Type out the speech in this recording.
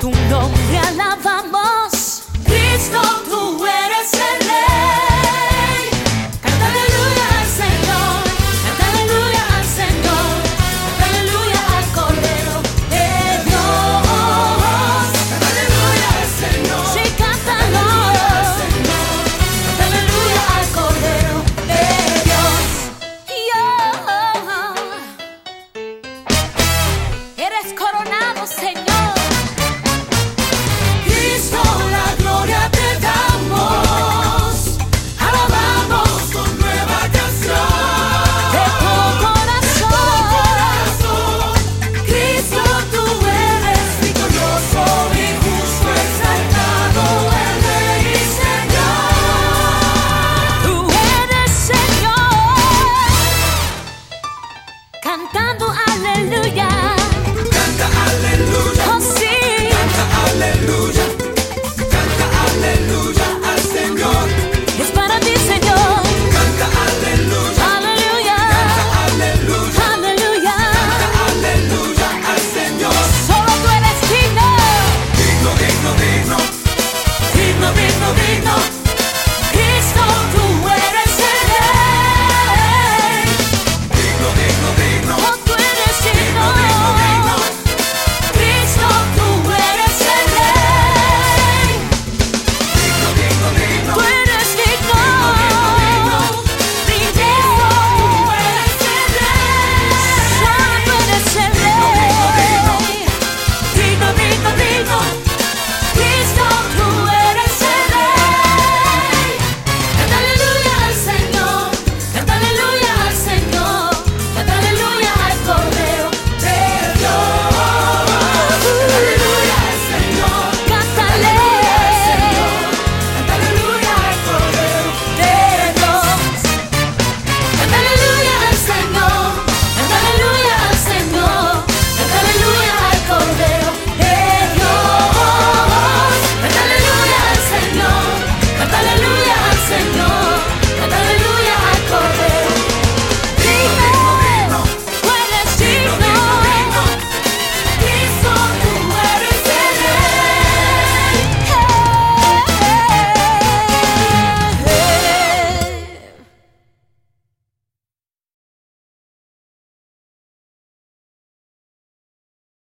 Tu nombre alabamos. Cristo, tú eres.